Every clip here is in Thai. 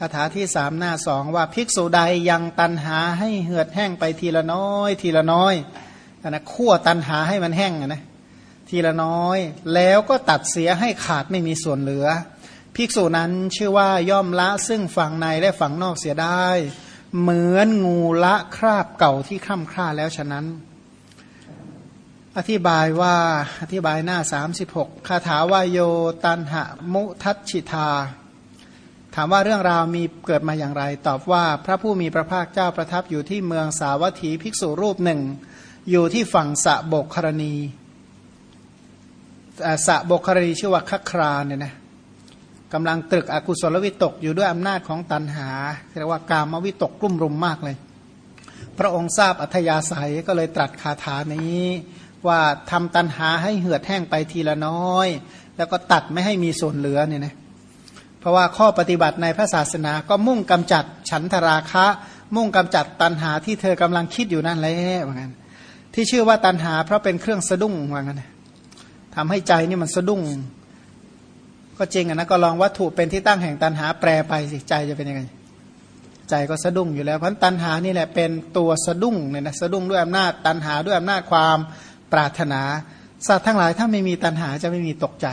คาถาที่สามหน้าสองว่าภิกษุใดยังตันหาให้เหือดแห้งไปทีละน้อย ทีละน้อยนะขั้วตันหาให้มันแห้งนะทีละน้อย แล้วก็ตัดเสียให้ขาดไม่มีส่วนเหลือ ภิกษุนั้นชื่อว่าย่อมละซึ่งฝั่งในและฝั่งนอกเสียได้ เหมือนงูละคราบเก่าที่คร่ำคร่าแล้วฉะนั้น อธิบายว่าอธิบายหน้า 36คาถาวายโยตันหะมุทัชิตา ถามว่าเรื่องราวมีเกิดมาอย่างไร ตอบว่าพระผู้มีพระภาคเจ้าประทับอยู่ที่เมืองสาวัตถีภิกษุรูปหนึ่ง อยู่ที่ฝั่งสะบกครณีสะบกครณีชื่อว่าคัครานเนี่ยนะกำลังตรึกอกุศลวิตกอยู่ด้วยอำนาจของตันหาเรียกว่ากามวิตกกลุ่มรุมมากเลย พระองค์ทราบอัธยาศัยก็เลยตรัสคาถานี้ว่าทำตันหาให้เหือดแห้งไปทีละน้อย แล้วก็ตัดไม่ให้มีส่วนเหลือเนี่ยนะ ราะว่าข้อปฏิบัติในพระศาสนาก็มุ่งกำจัดฉันทราคะ มุ่งกำจัดตัณหาที่เธอกำลังคิดอยู่นั่นแหละว่างั้นที่ชื่อว่าตัณหาเพราะเป็นเครื่องสะดุ้งว่างั้นทำให้ใจนี่มันสะดุ้ง ก็จริงนะก็ลองวัตถุเป็นที่ตั้งแห่งตัณหาแปรไปสิใจจะเป็นยังไง ใจก็สะดุ้งอยู่แล้วเพราะตัณหานี่แหละเป็นตัวสะดุ้งเนี่ยนะสะดุ้งด้วยอำนาจตัณหาด้วยอำนาจความปรารถนาสัตว์ทั้งหลายถ้าไม่มีตัณหาจะไม่มีตกใจ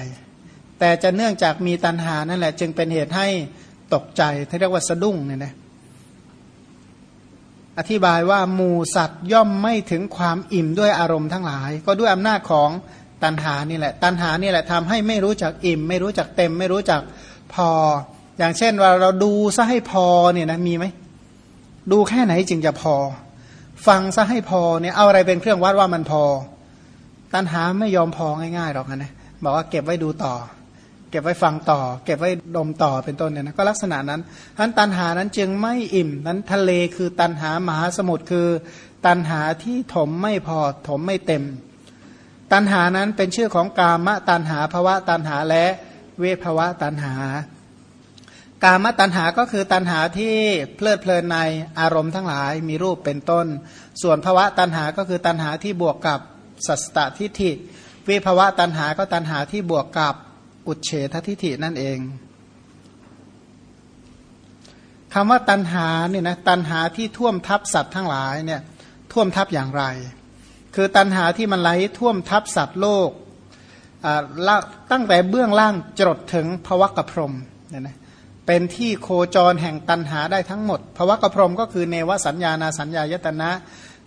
แต่จะเนื่องจากมีตัณหานั่นแหละ จึงเป็นเหตุให้ตกใจที่เรียกว่าสะดุ้งเนี่ยนะอธิบายว่าหมูสัตว์ย่อมไม่ถึงความอิ่มด้วยอารมณ์ทั้งหลาย ก็ด้วยอำนาจของตัณหานี่แหละ ตัณหานี่แหละทำให้ไม่รู้จักอิ่ม ไม่รู้จักเต็ม ไม่รู้จักพอ อย่างเช่นว่าเราดูซะให้พอเนี่ยนะมีไหมดูแค่ไหนจึงจะพอ ฟังซะให้พอเนี่ยเอาอะไรเป็นเครื่องวัดว่ามันพอ ตัณหาไม่ยอมพอง่ายๆหรอกนะบอกว่าเก็บไว้ดูต่อ เก็บไว้ฟังต่อ เก็บไว้ดมต่อเป็นต้นเนี่ยนะก็ลักษณะนั้นทั้นตันหานั้นจึงไม่อิ่มนั้นทะเลคือตันหามหาสมุทรคือ ตันหาที่ถมไม่พอถมไม่เต็ม ตันหานั้นเป็นชื่อของกามะตันหาภวะตันหาและเวภวะตันหากามตันหาก็คือตันหาที่เพลิดเพลินในอารมณ์ทั้งหลายมีรูปเป็นต้น ส่วนภวะตันหาก็คือตันหาที่บวกกับสัสตตทิฏฐิวิภวะตันหาก็ตันหาที่บวกกับ อุเฉททิฏฐินั่นเองคำว่าตันหาเนี่ยนะตันหาที่ท่วมทับสัตว์ทั้งหลายเนี่ยท่วมทับอย่างไร คือตันหาที่มันไหลท่วมทับสัตว์โลกตั้งแต่เบื้องล่างจดถึงภวะกพรมเนี่ยนะเป็นที่โคจรแห่งตันหาได้ทั้งหมดภวะกพรมก็คือเนวสัญญานาสัญญายตนะ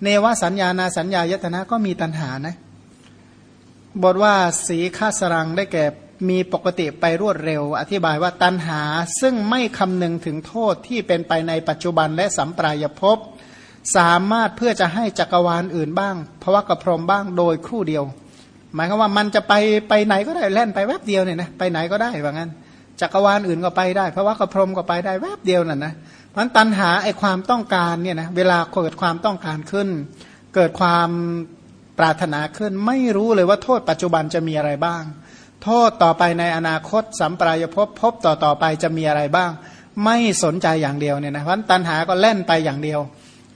เนวสัญญานาสัญญายตนะก็มีตันหานะบทว่าสีฆาสรังได้แก่ มีปกติไปรวดเร็ว อธิบายว่าตันหาซึ่งไม่คำนึงถึงโทษที่เป็นไปในปัจจุบันและสัมปรายภพสามารถเพื่อจะให้จักรวาลอื่นบ้างภวะกระพรมบ้างโดยครู่เดียว หมายความว่ามันจะไปไปไหนก็ได้แล่นไปแวบเดียวเนี่ยนะไปไหนก็ได้ว่างั้นจักรวาลอื่นก็ไปได้ภวะกระพรมก็ไปได้แวบเดียวนั่นนะมันตันหาไอความต้องการเนี่ยนะเวลาเกิดความต้องการขึ้น เกิดความปรารถนาขึ้น ไม่รู้เลยว่าโทษปัจจุบันจะมีอะไรบ้าง โทษต่อไปในอนาคตสัมปรายภพพบต่อต่อไปจะมีอะไรบ้าง ไม่สนใจอย่างเดียวเนี่ยนะเพราะตันหาก็เล่นไปอย่างเดียว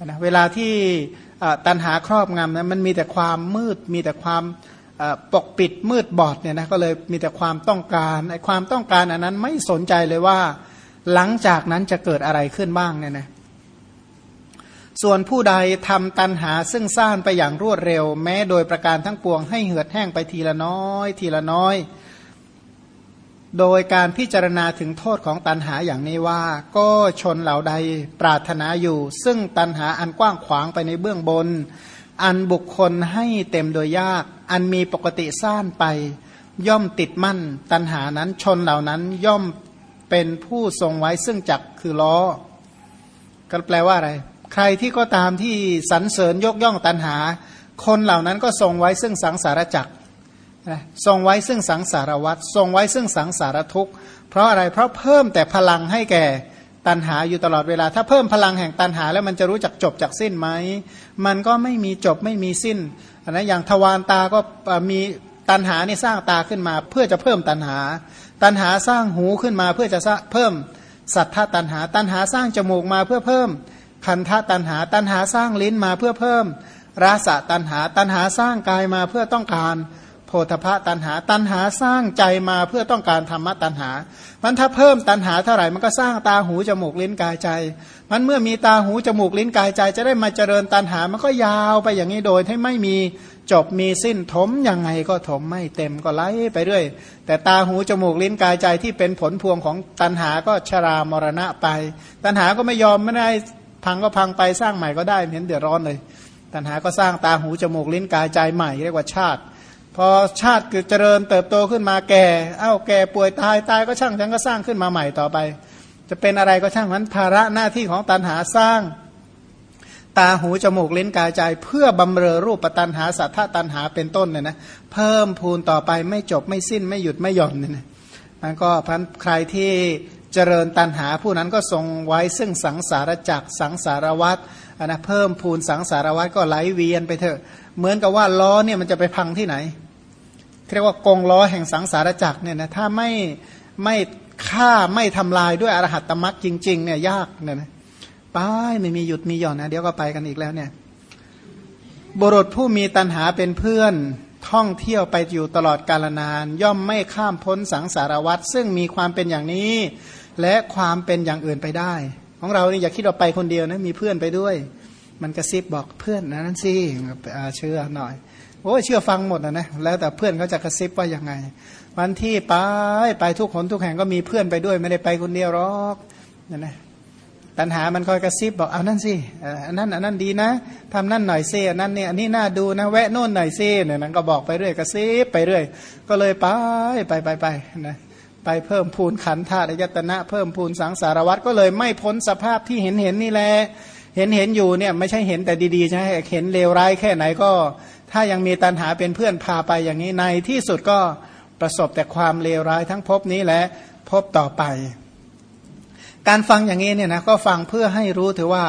นะเวลาที่ตันหาครอบงำนะมันมีแต่ความมืดมีแต่ความปกปิดมืดบอดเนี่ยนะก็เลยมีแต่ความต้องการไอ้ความต้องการอันนั้นไม่สนใจเลยว่า หลังจากนั้นจะเกิดอะไรขึ้นบ้างเนี่ยนะ ส่วนผู้ใดทำตันหาซึ่งสร้างไปอย่างรวดเร็ว แม้โดยประการทั้งปวงให้เหือดแห้งไปทีละน้อย ทีละน้อย โดยการพิจารณาถึงโทษของตันหาอย่างนี้ว่า ก็ชนเหล่าใดปรารถนาอยู่ ซึ่งตันหาอันกว้างขวางไปในเบื้องบน อันบุคคลให้เต็มโดยยาก อันมีปกติสร้างไป ย่อมติดมั่น ตันหานั้นชนเหล่านั้นย่อมเป็นผู้ทรงไว้ซึ่งจักคือล้อ ก็แปลว่าอะไร ใครที่ก็ตามที่สรรเสริญยกย่องตันหา คนเหล่านั้นก็ทรงไว้ซึ่งสังสารจักรทรงไว้ซึ่งสังสารวัตรทรงไว้ซึ่งสังสารทุกข์ เพราะอะไรเพราะเพิ่มแต่พลังให้แก่ตันหาอยู่ตลอดเวลา ถ้าเพิ่มพลังแห่งตันหา แล้วมันจะรู้จักจบจากสิ้นไหม มันก็ไม่มีจบไม่มีสิ้นนะอย่างทวารตาก็มีตันหานี่สร้างตาขึ้นมา เพื่อจะเพิ่มตันหา ตันหาสร้างหูขึ้นมาเพื่อจะเพิ่มสัทธาตันหา ตันหาสร้างจมูกมาเพื่อเพิ่ม คันธตันหาตันหาสร้างลิ้นมาเพื่อเพิ่ม ราสะตันหาตันหาสร้างกายมาเพื่อต้องการ โพธพะตันหาตันหาสร้างใจมาเพื่อต้องการธรรมะตันหา มันถ้าเพิ่มตันหาเท่าไหร่มันก็สร้างตาหูจมูกลิ้นกายใจ มันเมื่อมีตาหูจมูกลิ้นกายใจ จะได้มาเจริญตันหามันก็ยาวไปอย่างนี้โดยที่ไม่มีจบมีสิ้นถมยังไงก็ถมไม่เต็มก็ไหลไปเรื่อย แต่ตาหูจมูกลิ้นกายใจที่เป็นผลพวงของตันหาก็ชรามรณะไป ตันหาก็ไม่ยอมไม่ได้ พังก็พังไปสร้างใหม่ก็ได้เห็นเดือดร้อนเลย ตันหาก็สร้างตาหูจมูกลิ้นกายใจใหม่เรียกว่าชาติ พอชาติเกิดเจริญเติบโตขึ้นมาแก่ เอ้าแก่ป่วยตายตายก็ช่างฉันก็สร้างขึ้นมาใหม่ต่อไป จะเป็นอะไรก็ช่างนั้นภาระหน้าที่ของตันหาสร้าง ตาหูจมูกลิ้นกายใจ เพื่อบำเรอรูปปัตันหาสัทธาตันหาเป็นต้นเนี่ยนะเพิ่มพูนต่อไปไม่จบไม่สิ้นไม่หยุดไม่หย่อนเนี่ยนะมันก็พันใครที่ เจริญตันหาผู้นั้นก็ทรงไว้ซึ่งสังสารจักสังสารวัตรนะเพิ่มพูนสังสารวัตรก็ไหลเวียนไปเถอะ เหมือนกับว่าล้อเนี่ยมันจะไปพังที่ไหนเรียกว่ากองล้อแห่งสังสารจักเนี่ยนะถ้าไม่ไม่ฆ่าไม่ทำลายด้วยอรหัตตมรักจริงๆเนี่ยยากเนี่ยนะไปไม่มีหยุดมีหย่อนนะเดี๋ยวก็ไปกันอีกแล้วเนี่ยบุรุษผู้มีตัณหาเป็นเพื่อนท่องเที่ยวไปอยู่ตลอดกาลนาน ย่อมไม่ข้ามพ้นสังสารวัตรซึ่งมีความเป็นอย่างนี้ และความเป็นอย่างอื่นไปได้ ของเราเนี่อย่าคิดว่าไปคนเดียวนะมีเพื่อนไปด้วย มันกระซิบบอกเพื่อนนะนั่นสิเชื่อหน่อยโอ้เชื่อฟังหมดนะนะแล้วแต่เพื่อนเขาจะกระซิบว่ายังไง วันที่ไปไปทุกคนทุกแห่งก็มีเพื่อนไปด้วย ไม่ได้ไปคนเดียวหรอกนั่นนะตัณหามันคอยกระซิบบอกเอานั่นสิอันนั้นอันนั้นดีนะทำนั่นหน่อยซิอันนั้นเนี่ยอันนี้น่าดูนะแวะโน่นหน่อยซิเนี่ยนั้นก็บอกไปเรื่อยกระซิบไปเรื่อย ก็เลยไปไปไปไปนะ ไปเพิ่มพูนขันธาตุยตนะ เพิ่มพูนสังสารวัตรก็เลยไม่พ้นสภาพที่เห็นเห็นนี่แหละเห็นเห็นอยู่เนี่ยไม่ใช่เห็นแต่ดีๆใช่ไหมเห็นเลวร้ายแค่ไหนก็ ถ้ายังมีตันหาเป็นเพื่อนพาไปอย่างนี้ในที่สุดก็ประสบแต่ความเลวร้ายทั้งพบนี้และพบต่อไป การฟังอย่างนี้เนี่ยนะก็ฟังเพื่อให้รู้ถือว่า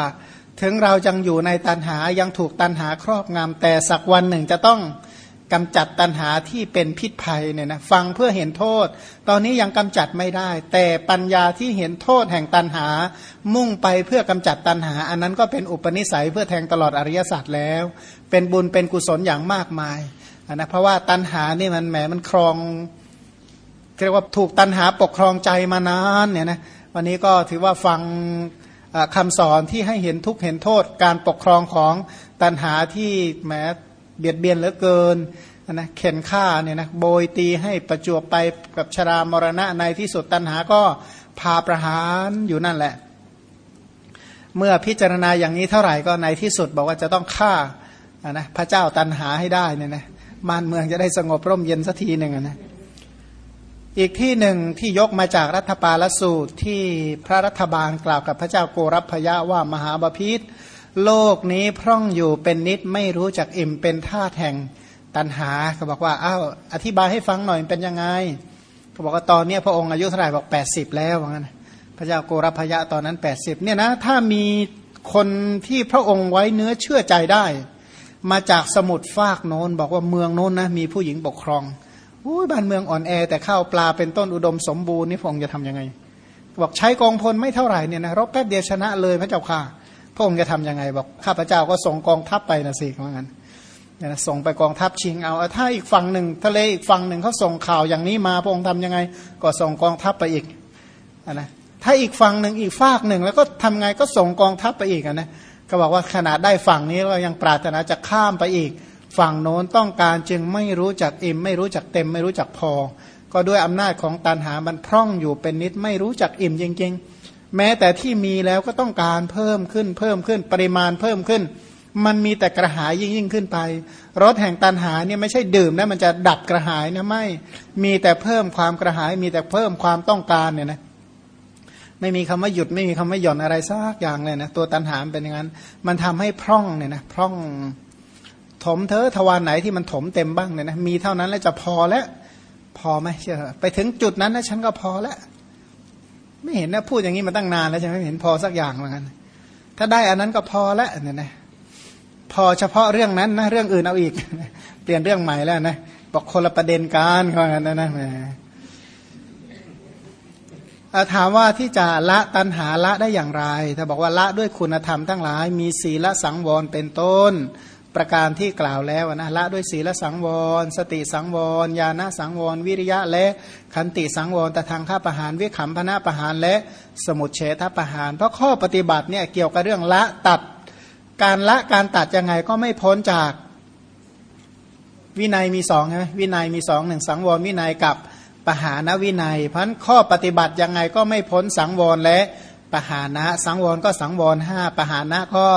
ถึงเราจังอยู่ในตันหายังถูกตันหาครอบงำแต่สักวันหนึ่งจะต้อง กำจัดตันหาที่เป็นพิษภัยเนี่ยนะฟังเพื่อเห็นโทษ ตอนนี้ยังกำจัดไม่ได้ แต่ปัญญาที่เห็นโทษแห่งตันหา มุ่งไปเพื่อกำจัดตันหา อันนั้นก็เป็นอุปนิสัยเพื่อแทงตลอดอริยสัจแล้ว เป็นบุญเป็นกุศลอย่างมากมายนะเพราะว่าตันหานี่มันแหมมันครองเรียกว่าถูกตันหาปกครองใจมานานเนี่ยนะวันนี้ก็ถือว่าฟังคำสอนที่ให้เห็นทุกเห็นโทษ การปกครองของตันหาที่แหม เบียดเบียนเหลือเกินนะเข็นฆ่าเนี่ยนะโบยตีให้ประจวบไปกับชรามรณะในที่สุดตัณหาก็พาประหารอยู่นั่นแหละ เมื่อพิจารณาอย่างนี้เท่าไหร่ก็ในที่สุดบอกว่าจะต้องฆ่านะพระเจ้าตันหาให้ได้เนี่ยนะบ้านเมืองจะได้สงบร่มเย็นสักทีหนึ่งนะอีกที่หนึ่งที่ยกมาจากรัฐปาลสูตรที่พระรัฐบาลกล่าวกับพระเจ้าโกรพยะว่ามหาบาพิษ โลกนี้พร่องอยู่เป็นนิดไม่รู้จักอิ่มเป็นท่าแห่งตันหาเขาบอกว่าอ้าวอธิบายให้ฟังหน่อยเป็นยังไงเขาบอกว่าตอนนี้พระองค์อายุเท่าไหร่บอกแปดสิบแล้วว่างั้นพระเจ้าโกรพยะตอนนั้นแปดสิบเนี่ยนะถ้ามีคนที่พระองค์ไว้เนื้อเชื่อใจได้ มาจากสมุทรฟากโน้นบอกว่าเมืองโน้นนะมีผู้หญิงปกครองอุ้ยบ้านเมืองอ่อนแอ แต่ข้าวปลาเป็นต้นอุดมสมบูรณ์นี่พระองค์จะทํำยังไง บอกใช้กองพลไม่เท่าไหร่เนี่ยนะรบแป๊บเดียวชนะเลยพระเจ้าค่ะ พระองค์จะทํำยังไงบอกข้าพเจ้าก็ส่งกองทัพไปนะสิว่างั้นนะส่งไปกองทัพชิงเอาถ้าอีกฝั่งหนึ่งทะเลอีกฝั่งหนึ่งเขาส่งข่าวอย่างนี้มาพระองค์ทำยังไง ก็ส่งกองทัพไปอีกนะถ้าอีกฝั่งหนึ่งอีกฝากหนึ่งแล้วก็ทำไงก็ส่งกองทัพไปอีกนะก็บอกว่าขนาดได้ฝั่งนี้ก็ยังปรารถนาจะข้ามไปอีก ฝั่งโน้นต้องการจึงไม่รู้จักอิ่มไม่รู้จักเต็ม ไม่รู้จักพอ ก็ด้วยอำนาจของตันหามันพร่องอยู่เป็นนิดไม่รู้จักอิ่มจริงๆ แม้แต่ที่มีแล้วก็ต้องการเพิ่มขึ้นเพิ่มขึ้นปริมาณเพิ่มขึ้น มันมีแต่กระหายยิ่งยิ่งขึ้นไปรถแห่งตันหาเนี่ยไม่ใช่ดื่มแล้วมันจะดับกระหายนะไม่มีแต่เพิ่มความกระหาย มีแต่เพิ่มความต้องการเนี่ยนะไม่มีคำว่าหยุดไม่มีคำว่าหย่อนอะไรสักอย่างเลยนะตัวตันหามเป็นอย่างนั้น มันทำให้พร่องเนี่ยนะพร่องถมเธอทวารไหนที่มันถมเต็มบ้างเนี่ยนะมีเท่านั้นแล้วจะพอแล้วพอไหมเชื่อไปถึงจุดนั้นนะฉันก็พอแล้ว ไม่เห็นนะพูดอย่างนี้มาตั้งนานแล้วใช่ไหมเห็นพอสักอย่างเหมือนกันถ้าได้อันนั้นก็พอแล้วเนี่ยนะพอเฉพาะเรื่องนั้นนะเรื่องอื่นเอาอีก เปลี่ยนเรื่องใหม่แล้วนะบอกคนละประเด็นการเขาอย่างนั้นนะแหมถามว่าที่จะละตันหาละได้อย่างไร ถ้าบอกว่าละด้วยคุณธรรมทั้งหลาย มีศีลสังวรเป็นต้น ประการที่กล่าวแล้วนะละด้วยศีลสังวร สติสังวร ญาณสังวร วิริยะและขันติสังวรแต่ทางข้าประหารวิขำพนะประหารและสมุทเฉทประหารเพราะข้อปฏิบัติเนี่ยเกี่ยวกับเรื่องละตัด การละการตัดยังไงก็ไม่พ้นจากวินัยมีสองใช่ไหมวินัยมีสองหนึ่งสังวรวินัยกับปหานวินัยเพราะข้อปฏิบัติยังไงก็ไม่พ้นสังวรและปหานะสังวรก็สังวรห้าปหานะก็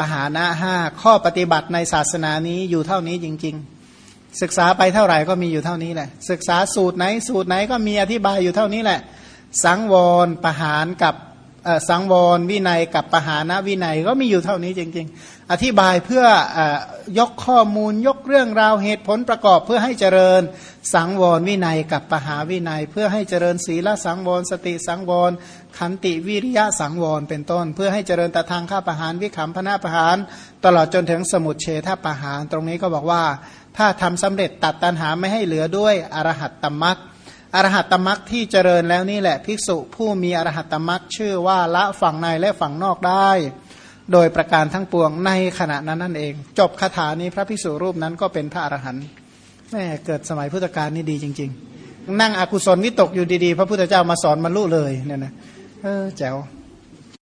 ปหานะห้าข้อปฏิบัติในศาสนานี้อยู่เท่านี้จริง ๆ ศึกษาไปเท่าไหร่ก็มีอยู่เท่านี้แหละ ศึกษาสูตรไหนสูตรไหนก็มีอธิบายอยู่เท่านี้แหละ สังวรปหานกับ สังวรวินัยกับปหานะวินัยก็มีอยู่เท่านี้จริง ๆ อธิบายเพื่อยกข้อมูลยกเรื่องราวเหตุผลประกอบเพื่อให้เจริญสังวรวินัยกับปหาวินัย เพื่อให้เจริญศีลสังวรสติสังวรขันติวิริยะสังวรเป็นต้น เพื่อให้เจริญตทางข้าประหารวิขำพนาประหาร ตลอดจนถึงสมุทเฉทประหาร ตรงนี้ก็บอกว่า ถ้าทำสำเร็จตัดตันหาไม่ให้เหลือด้วยอรหัตตมรัก อรหัตตมรักที่เจริญแล้วนี่แหละ ภิกษุผู้มีอรหัตตมรักชื่อว่าละฝั่งในและฝั่งนอกได้ โดยประการทั้งปวงในขณะนั้นนั่นเอง จบคาถานี้พระภิกษุรูปนั้นก็เป็นพระอรหันต์แม่เกิดสมัยพุทธกาลนี่ดีจริง ๆ นั่งอกุศลวิตกอยู่ดีๆ พระพุทธเจ้ามาสอนบรรลุเลยเนี่ยนะเออแจ๋ว